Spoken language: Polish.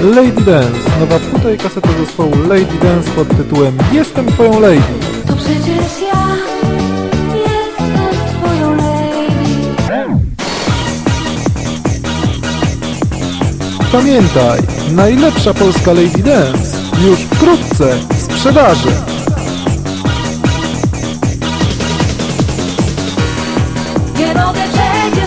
Lady Dance, nowa płyta i kaseta zespołu Lady Dance pod tytułem Jestem twoją lady. Pamiętaj, najlepsza polska Lady Dance już wkrótce w sprzedaży. Nie mogę cię